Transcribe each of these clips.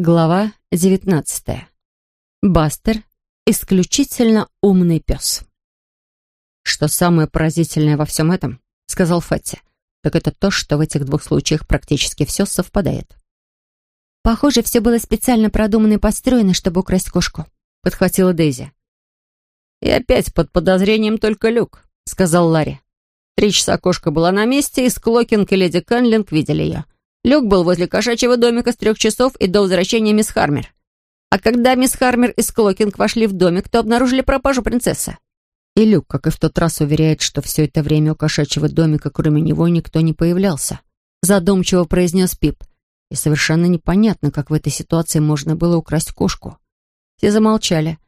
Глава 19. Бастер — исключительно умный пес. «Что самое поразительное во всем этом, — сказал Фатти, — так это то, что в этих двух случаях практически все совпадает». «Похоже, все было специально продумано и построено, чтобы украсть кошку», — подхватила Дейзи. «И опять под подозрением только Люк», — сказал Ларри. Три часа кошка была на месте, и Склокинг и леди Канлинг видели ее. Люк был возле кошачьего домика с трех часов и до возвращения мисс Хармер. А когда мисс Хармер и Склокинг вошли в домик, то обнаружили пропажу принцессы. И Люк, как и в тот раз, уверяет, что все это время у кошачьего домика, кроме него, никто не появлялся. Задумчиво произнес Пип. И совершенно непонятно, как в этой ситуации можно было украсть кошку. Все замолчали.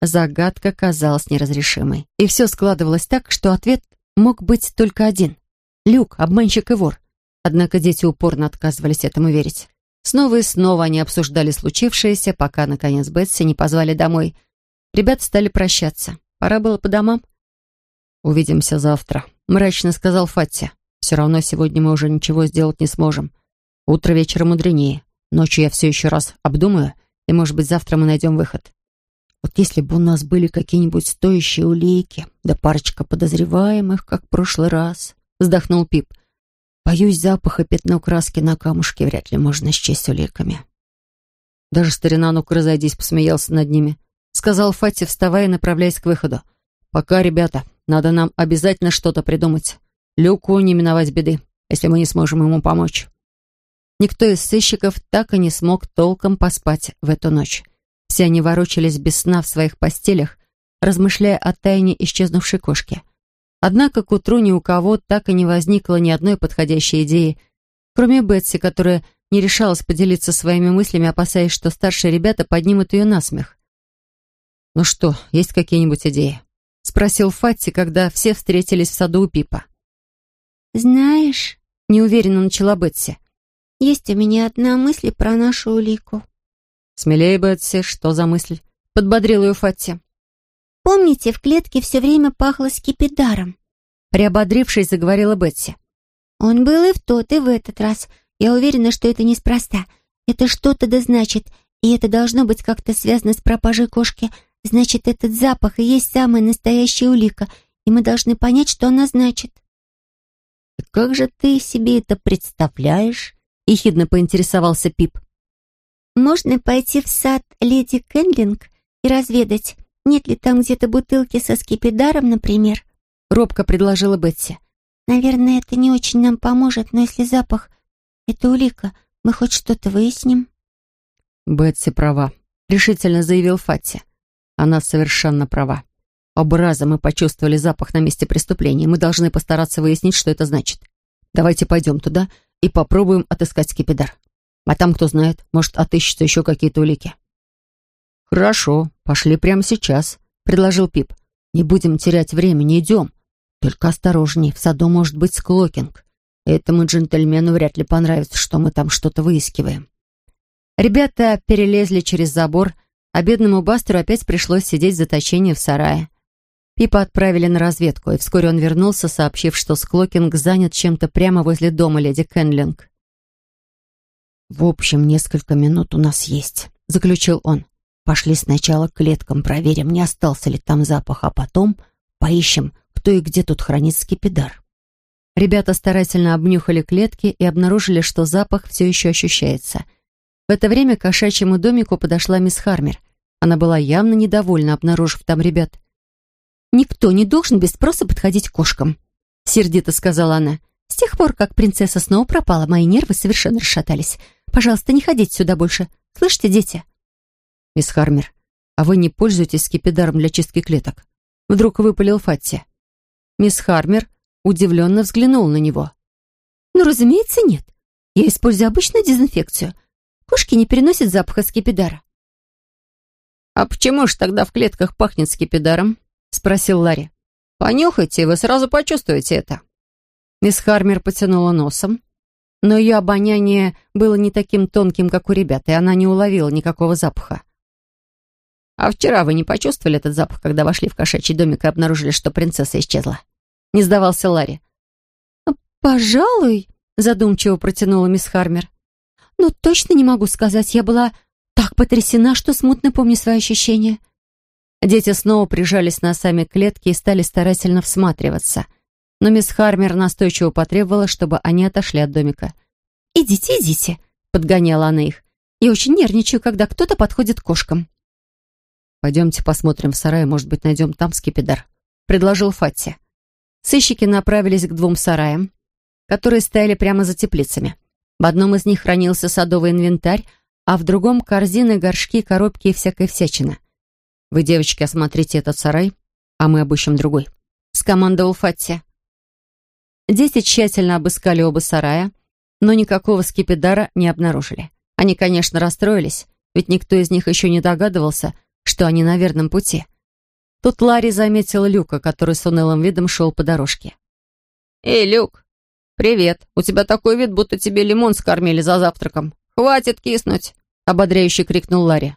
Загадка казалась неразрешимой. И все складывалось так, что ответ мог быть только один. Люк, обманщик и вор. Однако дети упорно отказывались этому верить. Снова и снова они обсуждали случившееся, пока, наконец, Бетси не позвали домой. Ребята стали прощаться. Пора было по домам. «Увидимся завтра», — мрачно сказал Фатти. «Все равно сегодня мы уже ничего сделать не сможем. Утро вечера мудренее. Ночью я все еще раз обдумаю, и, может быть, завтра мы найдем выход. Вот если бы у нас были какие-нибудь стоящие улики, да парочка подозреваемых, как в прошлый раз, вздохнул Пип. Боюсь, запаха пятно краски на камушке вряд ли можно счесть уликами. Даже старина ну-ка разойдись, посмеялся над ними. Сказал Фати, вставая и направляясь к выходу. «Пока, ребята, надо нам обязательно что-то придумать. Люку не миновать беды, если мы не сможем ему помочь». Никто из сыщиков так и не смог толком поспать в эту ночь. Все они ворочались без сна в своих постелях, размышляя о тайне исчезнувшей кошки. Однако к утру ни у кого так и не возникло ни одной подходящей идеи, кроме Бетси, которая не решалась поделиться своими мыслями, опасаясь, что старшие ребята поднимут ее на смех. «Ну что, есть какие-нибудь идеи?» — спросил Фатти, когда все встретились в саду у Пипа. «Знаешь...» — неуверенно начала Бетси. «Есть у меня одна мысль про нашу улику». «Смелее, Бетси, что за мысль?» — подбодрил ее Фатти. «Помните, в клетке все время пахло скипидаром?» Приободрившись, заговорила Бетси. «Он был и в тот, и в этот раз. Я уверена, что это неспроста. Это что-то да значит, и это должно быть как-то связано с пропажей кошки. Значит, этот запах и есть самая настоящая улика, и мы должны понять, что она значит». «Как же ты себе это представляешь?» — ехидно поинтересовался Пип. Можно пойти в сад леди Кенлинг и разведать, нет ли там где-то бутылки со скипидаром, например?» — робко предложила Бетси. «Наверное, это не очень нам поможет, но если запах — это улика, мы хоть что-то выясним». «Бетси права», — решительно заявил Фатти. «Она совершенно права. Оба мы почувствовали запах на месте преступления, мы должны постараться выяснить, что это значит. Давайте пойдем туда и попробуем отыскать скипидар. А там, кто знает, может, отыщутся еще какие-то улики. «Хорошо, пошли прямо сейчас», — предложил Пип. «Не будем терять времени, идем. Только осторожней, в саду может быть склокинг. Этому джентльмену вряд ли понравится, что мы там что-то выискиваем». Ребята перелезли через забор, а бедному Бастеру опять пришлось сидеть в заточении в сарае. Пипа отправили на разведку, и вскоре он вернулся, сообщив, что Склокинг занят чем-то прямо возле дома леди Кенлинг. «В общем, несколько минут у нас есть», — заключил он. «Пошли сначала к клеткам, проверим, не остался ли там запах, а потом поищем, кто и где тут хранит скипидар». Ребята старательно обнюхали клетки и обнаружили, что запах все еще ощущается. В это время к кошачьему домику подошла мисс Хармер. Она была явно недовольна, обнаружив там ребят. «Никто не должен без спроса подходить к кошкам», — сердито сказала она. «С тех пор, как принцесса снова пропала, мои нервы совершенно расшатались. Пожалуйста, не ходите сюда больше. Слышите, дети?» «Мисс Хармер, а вы не пользуетесь скипидаром для чистки клеток?» Вдруг выпалил Фатти. Мисс Хармер удивленно взглянул на него. «Ну, разумеется, нет. Я использую обычную дезинфекцию. Кошки не переносят запаха скипидара». «А почему ж тогда в клетках пахнет скипидаром?» — спросил Ларри. «Понюхайте, вы сразу почувствуете это». Мисс Хармер потянула носом, но ее обоняние было не таким тонким, как у ребят, и она не уловила никакого запаха. «А вчера вы не почувствовали этот запах, когда вошли в кошачий домик и обнаружили, что принцесса исчезла?» Не сдавался Ларри. «Пожалуй», — задумчиво протянула мисс Хармер. «Но точно не могу сказать, я была так потрясена, что смутно помню свои ощущения. Дети снова прижались носами к клетке и стали старательно всматриваться. Но мисс Хармер настойчиво потребовала, чтобы они отошли от домика. «Идите, идите», — подгоняла она их. «Я очень нервничаю, когда кто-то подходит к кошкам». «Пойдемте посмотрим в сарае, может быть, найдем там скипидар», — предложил Фатти. Сыщики направились к двум сараям, которые стояли прямо за теплицами. В одном из них хранился садовый инвентарь, а в другом — корзины, горшки, коробки и всякая всячина. «Вы, девочки, осмотрите этот сарай, а мы обыщем другой», — скомандовал Фатти. Дети тщательно обыскали оба сарая, но никакого скипидара не обнаружили. Они, конечно, расстроились, ведь никто из них еще не догадывался, что они на верном пути. Тут Ларри заметил Люка, который с унылым видом шел по дорожке. «Эй, Люк, привет. У тебя такой вид, будто тебе лимон скормили за завтраком. Хватит киснуть!» — ободряюще крикнул Ларри.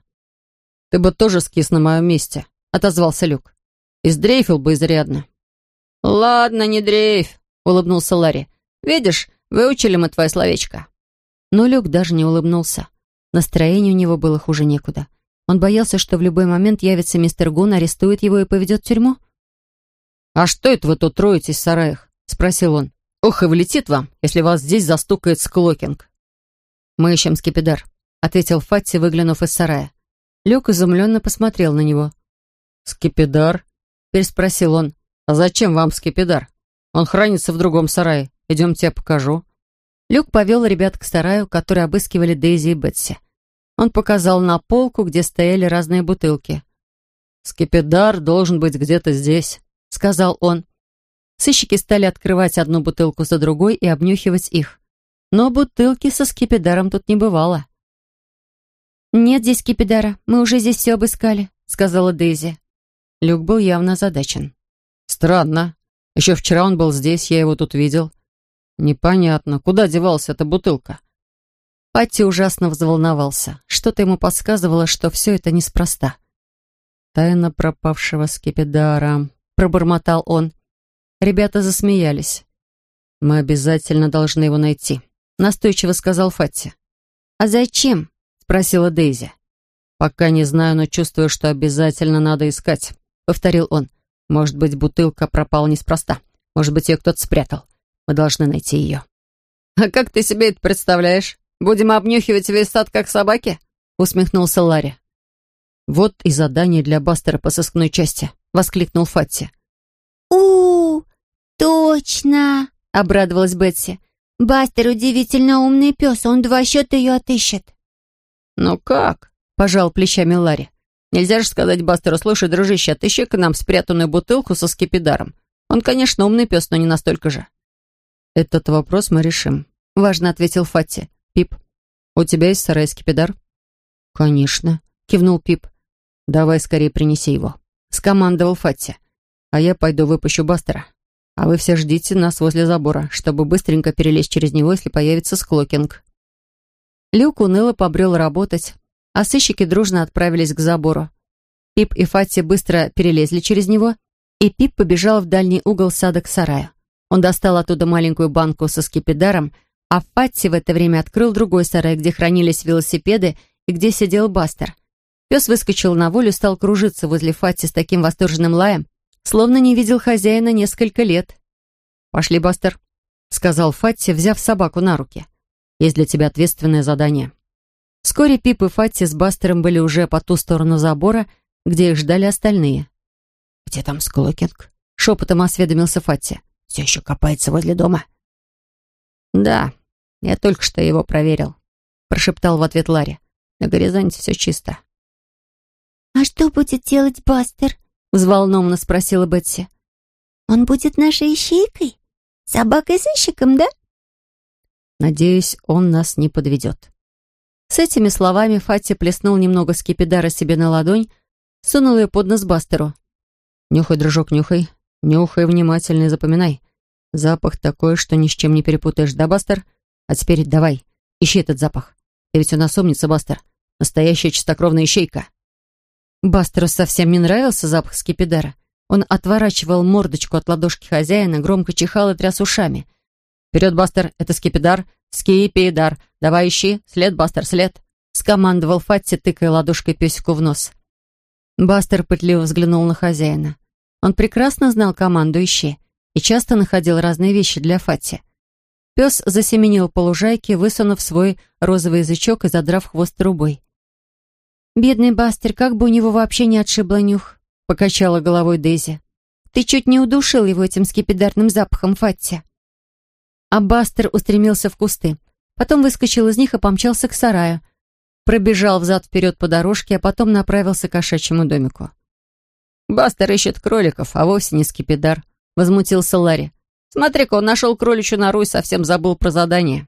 «Ты бы тоже скис на моем месте», — отозвался Люк. «Издрейфил бы изрядно». «Ладно, не дрейф», — улыбнулся Ларри. «Видишь, выучили мы твое словечко». Но Люк даже не улыбнулся. Настроение у него было хуже некуда. Он боялся, что в любой момент явится мистер Гун, арестует его и поведет в тюрьму. «А что это вы тут роетесь в сараях?» — спросил он. «Ох, и влетит вам, если вас здесь застукает склокинг». «Мы ищем скипидар», — ответил Фатти, выглянув из сарая. Люк изумленно посмотрел на него. «Скипидар?» — переспросил он. «А зачем вам скипидар? Он хранится в другом сарае. Идемте, я покажу». Люк повел ребят к сараю, который обыскивали Дейзи и Бетси. Он показал на полку, где стояли разные бутылки. «Скипидар должен быть где-то здесь», — сказал он. Сыщики стали открывать одну бутылку за другой и обнюхивать их. Но бутылки со скипидаром тут не бывало. «Нет здесь скипидара, мы уже здесь все обыскали», — сказала Дейзи. Люк был явно озадачен. «Странно. Еще вчера он был здесь, я его тут видел. Непонятно, куда девалась эта бутылка?» Патти ужасно взволновался. Что-то ему подсказывало, что все это неспроста. «Тайна пропавшего скипидара», — пробормотал он. Ребята засмеялись. «Мы обязательно должны его найти», — настойчиво сказал Фатти. «А зачем?» — спросила Дейзи. «Пока не знаю, но чувствую, что обязательно надо искать», — повторил он. «Может быть, бутылка пропала неспроста. Может быть, ее кто-то спрятал. Мы должны найти ее». «А как ты себе это представляешь?» Будем обнюхивать весь сад, как собаки?» — усмехнулся Ларри. «Вот и задание для Бастера по сыскной части», — воскликнул Фатти. у, точно!» — обрадовалась Бетси. «Бастер удивительно умный пес, он два счета ее отыщет». «Ну как?» — пожал плечами Ларри. «Нельзя же сказать Бастеру, слушай, дружище, отыщи-ка нам спрятанную бутылку со скипидаром. Он, конечно, умный пес, но не настолько же». «Этот вопрос мы решим», — важно ответил Фатти. «Пип, у тебя есть сарай скипидар?» «Конечно», — кивнул Пип. «Давай скорее принеси его», — скомандовал Фатти. «А я пойду выпущу Бастера. А вы все ждите нас возле забора, чтобы быстренько перелезть через него, если появится склокинг». Люк уныло побрел работать, а сыщики дружно отправились к забору. Пип и Фатти быстро перелезли через него, и Пип побежал в дальний угол сада к сараю. Он достал оттуда маленькую банку со скипидаром а Фатти в это время открыл другой сарай, где хранились велосипеды и где сидел Бастер. Пес выскочил на волю, стал кружиться возле Фатти с таким восторженным лаем, словно не видел хозяина несколько лет. «Пошли, Бастер», — сказал Фатти, взяв собаку на руки. «Есть для тебя ответственное задание». Вскоре Пип и Фатти с Бастером были уже по ту сторону забора, где их ждали остальные. «Где там Склокинг?» — шепотом осведомился Фатти. «Все еще копается возле дома?» «Да, я только что его проверил», — прошептал в ответ Ларри. «На горизонте все чисто». «А что будет делать Бастер?» — взволнованно спросила Бетси. «Он будет нашей ищейкой? Собакой-сыщиком, да?» «Надеюсь, он нас не подведет». С этими словами Фати плеснул немного скипидара себе на ладонь, сунул ее под нос Бастеру. «Нюхай, дружок, нюхай. Нюхай внимательно и запоминай. Запах такой, что ни с чем не перепутаешь, да, Бастер? А теперь давай, ищи этот запах. Ты ведь у нас умница, Бастер. Настоящая чистокровная ищейка. Бастеру совсем не нравился запах скипидара. Он отворачивал мордочку от ладошки хозяина, громко чихал и тряс ушами. «Вперед, Бастер, это скипидар, скипидар. Давай ищи, след, Бастер, след. скомандовал Фатти, тыкая ладошкой песику в нос. Бастер пытливо взглянул на хозяина. Он прекрасно знал команду «Ищи» и часто находил разные вещи для Фатти. Пес засеменил по лужайке, высунув свой розовый язычок и задрав хвост трубой. «Бедный Бастер, как бы у него вообще не отшибло нюх», — покачала головой Дейзи. «Ты чуть не удушил его этим скипидарным запахом, Фатти». А Бастер устремился в кусты. Потом выскочил из них и помчался к сараю. Пробежал взад-вперед по дорожке, а потом направился к кошачьему домику. «Бастер ищет кроликов, а вовсе не скипидар», — возмутился Ларри. «Смотри-ка, он нашел кроличью нору и совсем забыл про задание».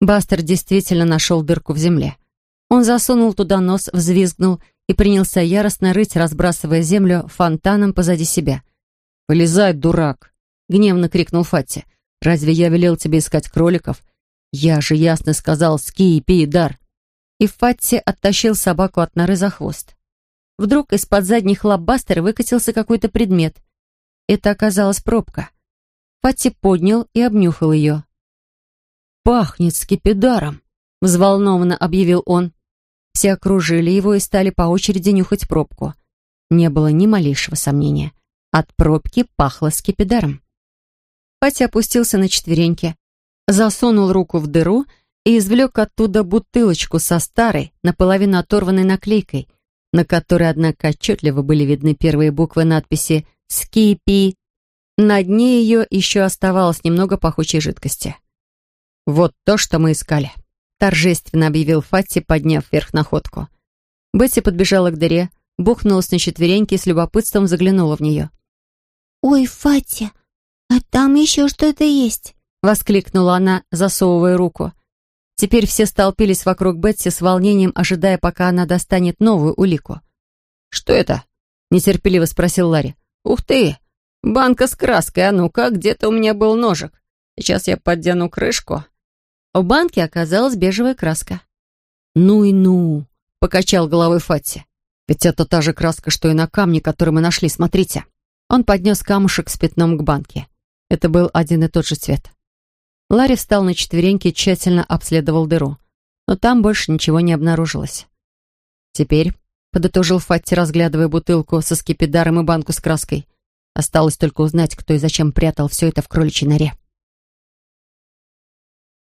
Бастер действительно нашел дырку в земле. Он засунул туда нос, взвизгнул и принялся яростно рыть, разбрасывая землю фонтаном позади себя. «Вылезай, дурак!» — гневно крикнул Фатти. «Разве я велел тебе искать кроликов? Я же ясно сказал «ски и пей дар». И Фатти оттащил собаку от норы за хвост. Вдруг из-под задних лап Бастера выкатился какой-то предмет. Это оказалась пробка. Фатти поднял и обнюхал ее. «Пахнет скипидаром!» — взволнованно объявил он. Все окружили его и стали по очереди нюхать пробку. Не было ни малейшего сомнения. От пробки пахло скипидаром. Патя опустился на четвереньки, засунул руку в дыру и извлек оттуда бутылочку со старой, наполовину оторванной наклейкой, на которой, однако, отчетливо были видны первые буквы надписи «Скипи». На дне ее еще оставалось немного пахучей жидкости. «Вот то, что мы искали», торжественно объявил Фатти, подняв вверх находку. Бетти подбежала к дыре, бухнулась на четвереньки и с любопытством заглянула в нее. «Ой, Фатти, а там еще что-то есть!» — воскликнула она, засовывая руку. Теперь все столпились вокруг Бетси с волнением, ожидая, пока она достанет новую улику. «Что это?» — нетерпеливо спросил Ларри. «Ух ты! Банка с краской, а ну-ка, где-то у меня был ножик. Сейчас я поддену крышку». В банке оказалась бежевая краска. «Ну и ну!» — покачал головой Фатти. «Ведь это та же краска, что и на камне, который мы нашли, смотрите». Он поднес камушек с пятном к банке. Это был один и тот же цвет. Ларри встал на четвереньки и тщательно обследовал дыру. Но там больше ничего не обнаружилось. «Теперь», — подытожил Фатти, разглядывая бутылку со скипидаром и банку с краской, «осталось только узнать, кто и зачем прятал все это в кроличьей норе».